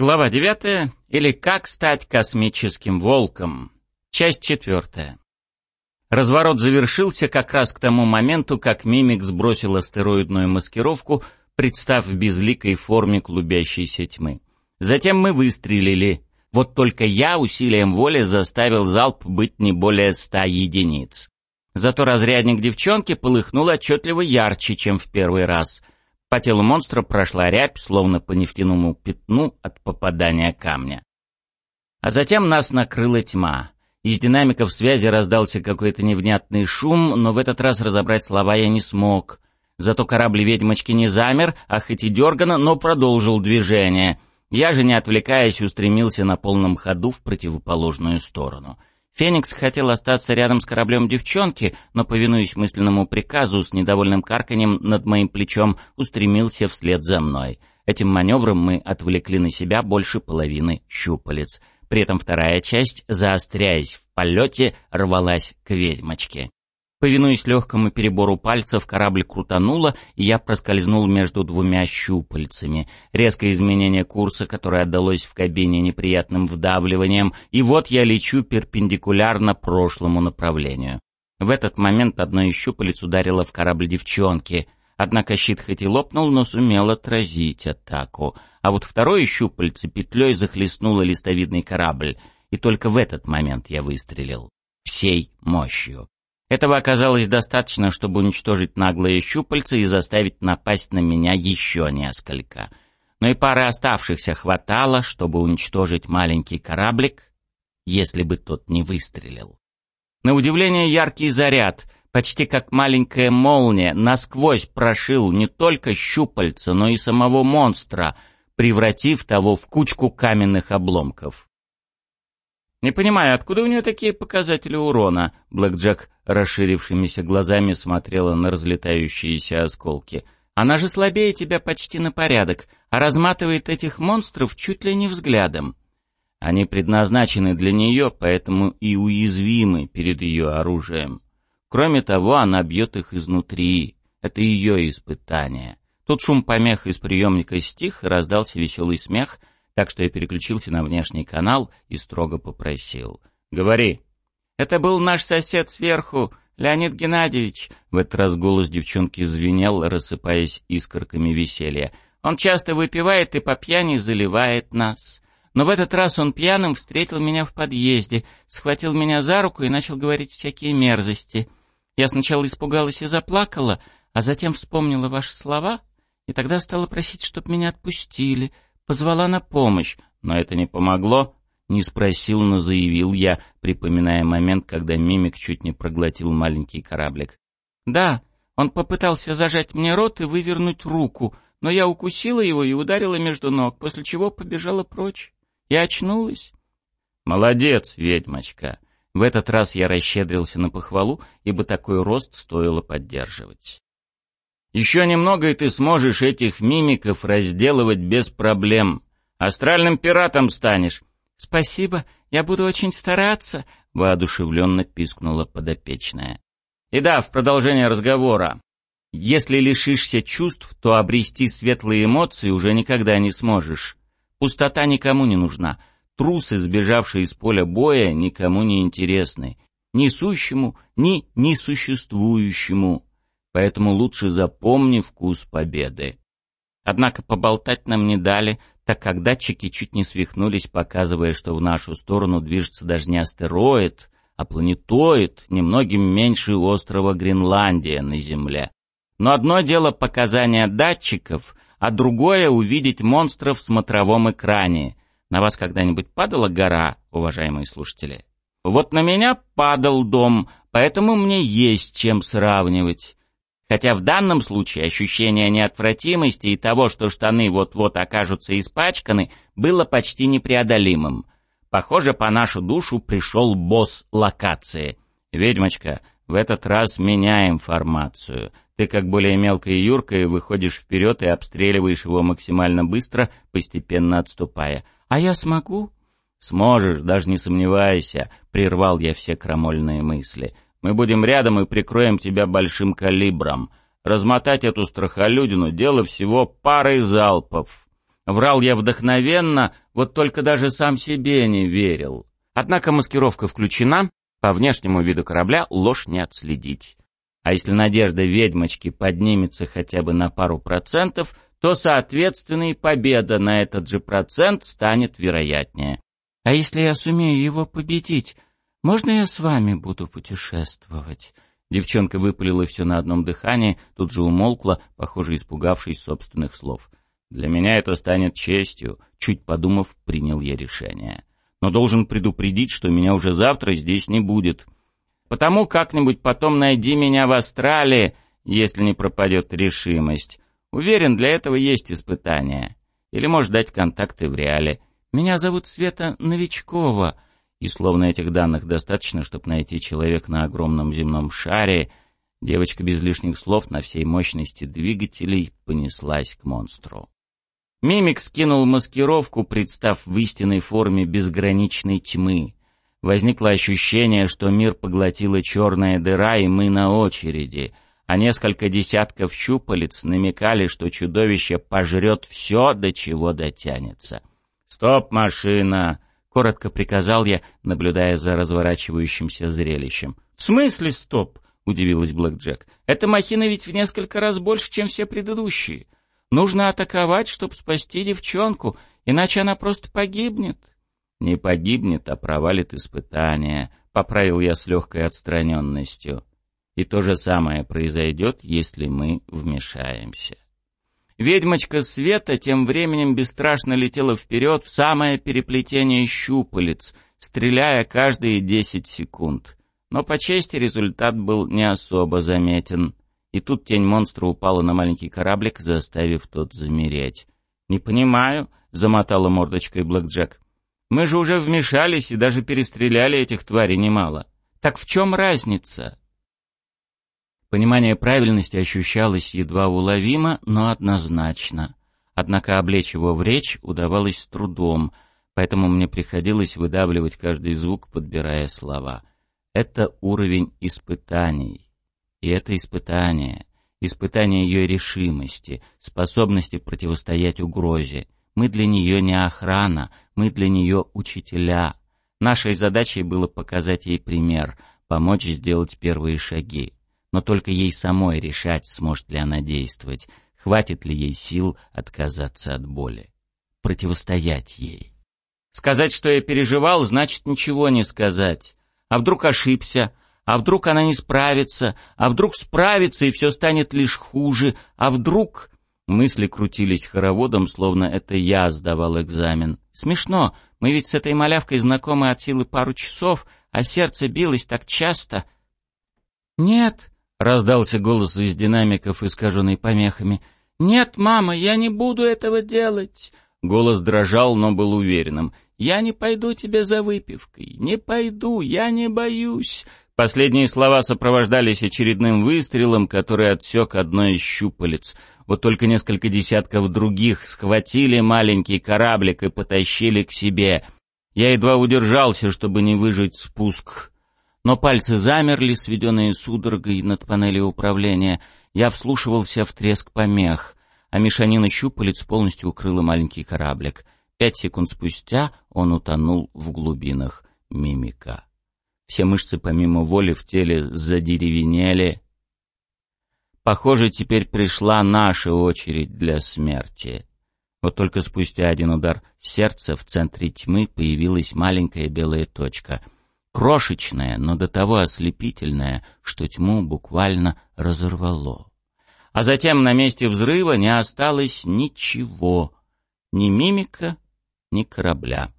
Глава 9. Или как стать космическим волком. Часть 4. Разворот завершился как раз к тому моменту, как Мимик сбросил астероидную маскировку, представ в безликой форме клубящейся тьмы. Затем мы выстрелили. Вот только я усилием воли заставил залп быть не более ста единиц. Зато разрядник девчонки полыхнул отчетливо ярче, чем в первый раз — по телу монстра прошла рябь, словно по нефтяному пятну от попадания камня. А затем нас накрыла тьма. Из динамиков связи раздался какой-то невнятный шум, но в этот раз разобрать слова я не смог. Зато корабль ведьмочки не замер, а хоть и дергано, но продолжил движение. Я же, не отвлекаясь, устремился на полном ходу в противоположную сторону. Феникс хотел остаться рядом с кораблем девчонки, но, повинуясь мысленному приказу, с недовольным карканьем над моим плечом устремился вслед за мной. Этим маневром мы отвлекли на себя больше половины щупалец. При этом вторая часть, заостряясь в полете, рвалась к ведьмочке. Повинуясь легкому перебору пальцев, корабль крутануло, и я проскользнул между двумя щупальцами. Резкое изменение курса, которое отдалось в кабине неприятным вдавливанием, и вот я лечу перпендикулярно прошлому направлению. В этот момент одно из щупалец ударило в корабль девчонки. Однако щит хоть и лопнул, но сумел отразить атаку. А вот второе щупальце петлей захлестнуло листовидный корабль. И только в этот момент я выстрелил. Всей мощью. Этого оказалось достаточно, чтобы уничтожить наглые щупальца и заставить напасть на меня еще несколько. Но и пары оставшихся хватало, чтобы уничтожить маленький кораблик, если бы тот не выстрелил. На удивление яркий заряд, почти как маленькая молния, насквозь прошил не только щупальца, но и самого монстра, превратив того в кучку каменных обломков. «Не понимаю, откуда у нее такие показатели урона?» Блэк Джек расширившимися глазами смотрела на разлетающиеся осколки. «Она же слабее тебя почти на порядок, а разматывает этих монстров чуть ли не взглядом. Они предназначены для нее, поэтому и уязвимы перед ее оружием. Кроме того, она бьет их изнутри. Это ее испытание». Тут шум помех из приемника стих, раздался веселый смех — так что я переключился на внешний канал и строго попросил. «Говори». «Это был наш сосед сверху, Леонид Геннадьевич», — в этот раз голос девчонки звенел, рассыпаясь искорками веселья. «Он часто выпивает и по пьяни заливает нас». Но в этот раз он пьяным встретил меня в подъезде, схватил меня за руку и начал говорить всякие мерзости. Я сначала испугалась и заплакала, а затем вспомнила ваши слова, и тогда стала просить, чтоб меня отпустили — Позвала на помощь, но это не помогло. Не спросил, но заявил я, припоминая момент, когда мимик чуть не проглотил маленький кораблик. «Да, он попытался зажать мне рот и вывернуть руку, но я укусила его и ударила между ног, после чего побежала прочь. Я очнулась». «Молодец, ведьмочка!» В этот раз я расщедрился на похвалу, ибо такой рост стоило поддерживать. Еще немного, и ты сможешь этих мимиков разделывать без проблем. Астральным пиратом станешь. Спасибо, я буду очень стараться, воодушевленно пискнула подопечная. И да, в продолжение разговора. Если лишишься чувств, то обрести светлые эмоции уже никогда не сможешь. Пустота никому не нужна. Трусы, сбежавшие из поля боя, никому не интересны. Ни сущему, ни несуществующему поэтому лучше запомни вкус победы. Однако поболтать нам не дали, так как датчики чуть не свихнулись, показывая, что в нашу сторону движется даже не астероид, а планетоид, немногим меньше острова Гренландия на Земле. Но одно дело показания датчиков, а другое — увидеть монстров в смотровом экране. На вас когда-нибудь падала гора, уважаемые слушатели? Вот на меня падал дом, поэтому мне есть чем сравнивать. Хотя в данном случае ощущение неотвратимости и того, что штаны вот-вот окажутся испачканы, было почти непреодолимым. Похоже, по нашу душу пришел босс локации. «Ведьмочка, в этот раз меняем информацию. Ты, как более мелкая юрка, выходишь вперед и обстреливаешь его максимально быстро, постепенно отступая. А я смогу?» «Сможешь, даже не сомневайся», — прервал я все крамольные мысли. Мы будем рядом и прикроем тебя большим калибром. Размотать эту страхолюдину — дело всего пары залпов. Врал я вдохновенно, вот только даже сам себе не верил. Однако маскировка включена, по внешнему виду корабля ложь не отследить. А если надежда ведьмочки поднимется хотя бы на пару процентов, то, соответственно, и победа на этот же процент станет вероятнее. А если я сумею его победить, можно я с вами буду путешествовать? Девчонка выпалила все на одном дыхании, тут же умолкла, похоже, испугавшись собственных слов. Для меня это станет честью, чуть подумав, принял я решение. Но должен предупредить, что меня уже завтра здесь не будет. Потому как-нибудь потом найди меня в Австралии, если не пропадет решимость. Уверен, для этого есть испытания. Или можешь дать контакты в реале. Меня зовут Света Новичкова, и словно этих данных достаточно, чтобы найти человека на огромном земном шаре, девочка без лишних слов на всей мощности двигателей понеслась к монстру. Мимик скинул маскировку, представ в истинной форме безграничной тьмы. Возникло ощущение, что мир поглотила черная дыра, и мы на очереди, а несколько десятков щупалец намекали, что чудовище пожрет все, до чего дотянется. «Стоп, машина!» — коротко приказал я, наблюдая за разворачивающимся зрелищем. «В смысле стоп?» — удивилась Блэк Джек. «Эта махина ведь в несколько раз больше, чем все предыдущие». Нужно атаковать, чтобы спасти девчонку, иначе она просто погибнет. Не погибнет, а провалит испытание, поправил я с легкой отстраненностью. И то же самое произойдет, если мы вмешаемся. Ведьмочка Света тем временем бесстрашно летела вперед в самое переплетение щупалец, стреляя каждые десять секунд. Но по чести результат был не особо заметен. И тут тень монстра упала на маленький кораблик, заставив тот замереть. «Не понимаю», — замотала мордочкой Блэк Джек. «Мы же уже вмешались и даже перестреляли этих тварей немало. Так в чем разница?» Понимание правильности ощущалось едва уловимо, но однозначно. Однако облечь его в речь удавалось с трудом, поэтому мне приходилось выдавливать каждый звук, подбирая слова. Это уровень испытаний. И это испытание, испытание ее решимости, способности противостоять угрозе. Мы для нее не охрана, мы для нее учителя. Нашей задачей было показать ей пример, помочь сделать первые шаги. Но только ей самой решать, сможет ли она действовать, хватит ли ей сил отказаться от боли. Противостоять ей. Сказать, что я переживал, значит ничего не сказать. А вдруг ошибся, а вдруг она не справится? А вдруг справится, и все станет лишь хуже? А вдруг... Мысли крутились хороводом, словно это я сдавал экзамен. Смешно, мы ведь с этой малявкой знакомы от силы пару часов, а сердце билось так часто. «Нет», — раздался голос из динамиков, искаженный помехами. «Нет, мама, я не буду этого делать». Голос дрожал, но был уверенным. «Я не пойду тебе за выпивкой. Не пойду, я не боюсь. Последние слова сопровождались очередным выстрелом, который отсек одно из щупалец. Вот только несколько десятков других схватили маленький кораблик и потащили к себе. Я едва удержался, чтобы не выжать спуск. Но пальцы замерли, сведенные судорогой над панелью управления. Я вслушивался в треск помех, а мешанина щупалец полностью укрыла маленький кораблик. Пять секунд спустя он утонул в глубинах мимика. Все мышцы помимо воли в теле задеревенели. Похоже, теперь пришла наша очередь для смерти. Вот только спустя один удар сердца в центре тьмы появилась маленькая белая точка. Крошечная, но до того ослепительная, что тьму буквально разорвало. А затем на месте взрыва не осталось ничего. Ни мимика, ни корабля.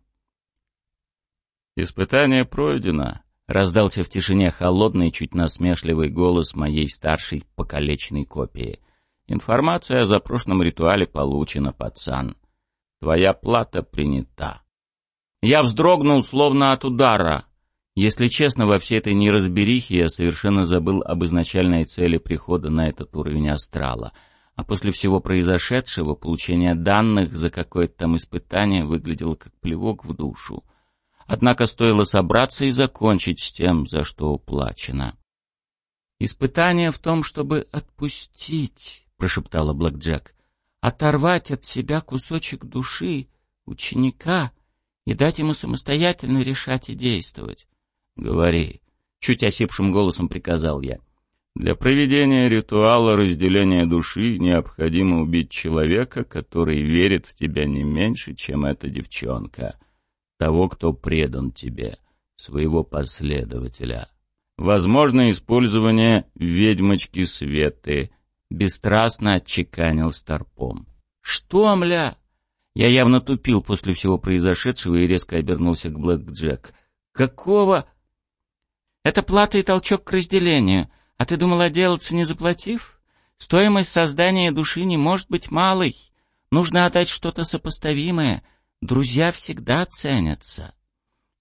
«Испытание пройдено», Раздался в тишине холодный, чуть насмешливый голос моей старшей покалеченной копии. Информация о запрошлом ритуале получена, пацан. Твоя плата принята. Я вздрогнул, словно от удара. Если честно, во всей этой неразберихе я совершенно забыл об изначальной цели прихода на этот уровень астрала. А после всего произошедшего, получение данных за какое-то там испытание выглядело как плевок в душу. Однако стоило собраться и закончить с тем, за что уплачено. «Испытание в том, чтобы отпустить», — прошептала Блэк Джек. оторвать от себя кусочек души ученика и дать ему самостоятельно решать и действовать. — Говори, — чуть осипшим голосом приказал я. — Для проведения ритуала разделения души необходимо убить человека, который верит в тебя не меньше, чем эта девчонка, того, кто предан тебе, своего последователя. Возможно использование ведьмочки Светы, — бесстрастно отчеканил Старпом. «Что, мля?» Я явно тупил после всего произошедшего и резко обернулся к Блэк Джек. «Какого?» «Это плата и толчок к разделению. А ты думал отделаться, не заплатив? Стоимость создания души не может быть малой. Нужно отдать что-то сопоставимое. Друзья всегда ценятся».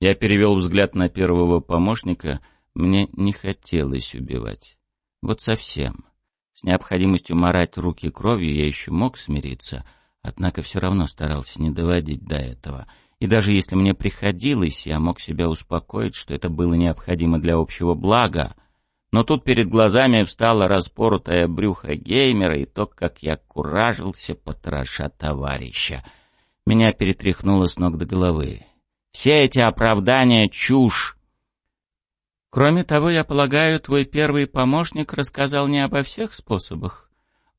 Я перевел взгляд на первого помощника. Мне не хотелось убивать. Вот совсем. С необходимостью морать руки кровью я еще мог смириться, однако все равно старался не доводить до этого. И даже если мне приходилось, я мог себя успокоить, что это было необходимо для общего блага. Но тут перед глазами встала распоротая брюхо геймера и то, как я куражился, потроша товарища. Меня перетряхнуло с ног до головы. Все эти оправдания — чушь. Кроме того, я полагаю, твой первый помощник рассказал не обо всех способах.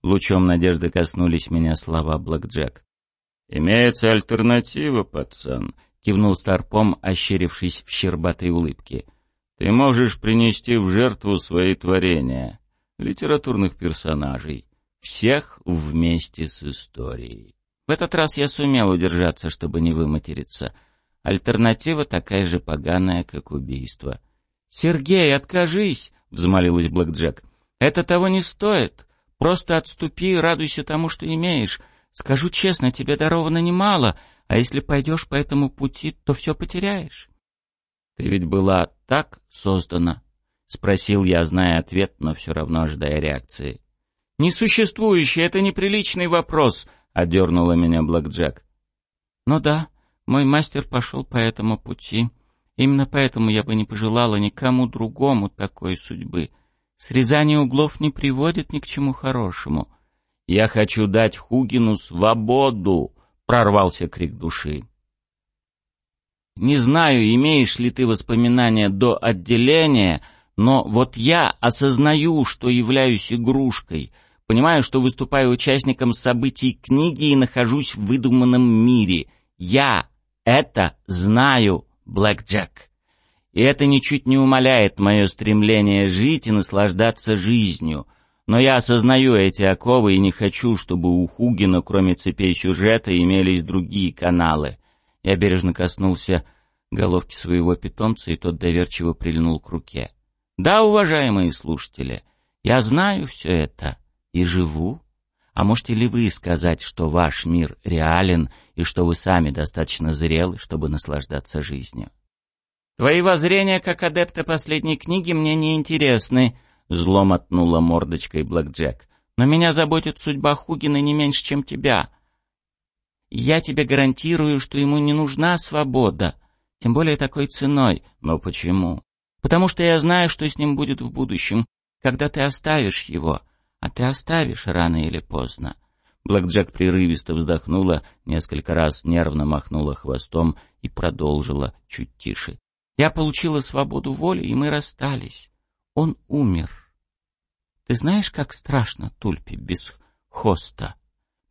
Лучом надежды коснулись меня слова Блэк Джек. «Имеется альтернатива, пацан», — кивнул Старпом, ощерившись в щербатой улыбке. «Ты можешь принести в жертву свои творения, литературных персонажей, всех вместе с историей». В этот раз я сумел удержаться, чтобы не выматериться. Альтернатива такая же поганая, как убийство — «Сергей, откажись!» — взмолилась Блэк Джек. «Это того не стоит. Просто отступи и радуйся тому, что имеешь. Скажу честно, тебе даровано немало, а если пойдешь по этому пути, то все потеряешь». «Ты ведь была так создана?» — спросил я, зная ответ, но все равно ожидая реакции. «Несуществующий — это неприличный вопрос», — одернула меня Блэк Джек. «Ну да, мой мастер пошел по этому пути», Именно поэтому я бы не пожелала никому другому такой судьбы. Срезание углов не приводит ни к чему хорошему. «Я хочу дать Хугину свободу!» — прорвался крик души. «Не знаю, имеешь ли ты воспоминания до отделения, но вот я осознаю, что являюсь игрушкой, понимаю, что выступаю участником событий книги и нахожусь в выдуманном мире. Я это знаю!» Блэк Джек. И это ничуть не умаляет мое стремление жить и наслаждаться жизнью. Но я осознаю эти оковы и не хочу, чтобы у Хугина, кроме цепей сюжета, имелись другие каналы. Я бережно коснулся головки своего питомца, и тот доверчиво прильнул к руке. Да, уважаемые слушатели, я знаю все это и живу. А можете ли вы сказать, что ваш мир реален и что вы сами достаточно зрелы, чтобы наслаждаться жизнью? Твои воззрения как адепта последней книги мне не интересны, зло мотнула мордочкой Блэк Джек. Но меня заботит судьба Хугина не меньше, чем тебя. Я тебе гарантирую, что ему не нужна свобода, тем более такой ценой. Но почему? Потому что я знаю, что с ним будет в будущем, когда ты оставишь его. А ты оставишь рано или поздно. Блэк Джек прерывисто вздохнула, несколько раз нервно махнула хвостом и продолжила чуть тише. Я получила свободу воли, и мы расстались. Он умер. Ты знаешь, как страшно Тульпе без хоста,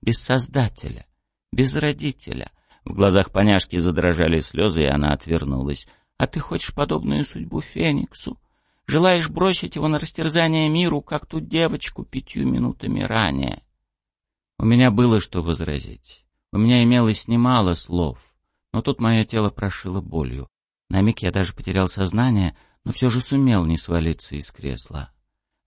без создателя, без родителя? В глазах поняшки задрожали слезы, и она отвернулась. А ты хочешь подобную судьбу Фениксу? Желаешь бросить его на растерзание миру, как ту девочку пятью минутами ранее. У меня было что возразить. У меня имелось немало слов, но тут мое тело прошило болью. На миг я даже потерял сознание, но все же сумел не свалиться из кресла.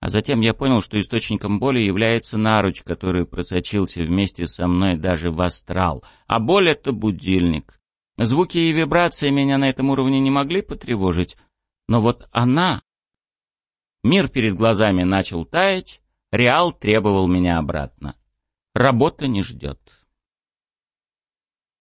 А затем я понял, что источником боли является наруч, который просочился вместе со мной даже в астрал, а боль — это будильник. Звуки и вибрации меня на этом уровне не могли потревожить, но вот она Мир перед глазами начал таять, Реал требовал меня обратно. Работа не ждет.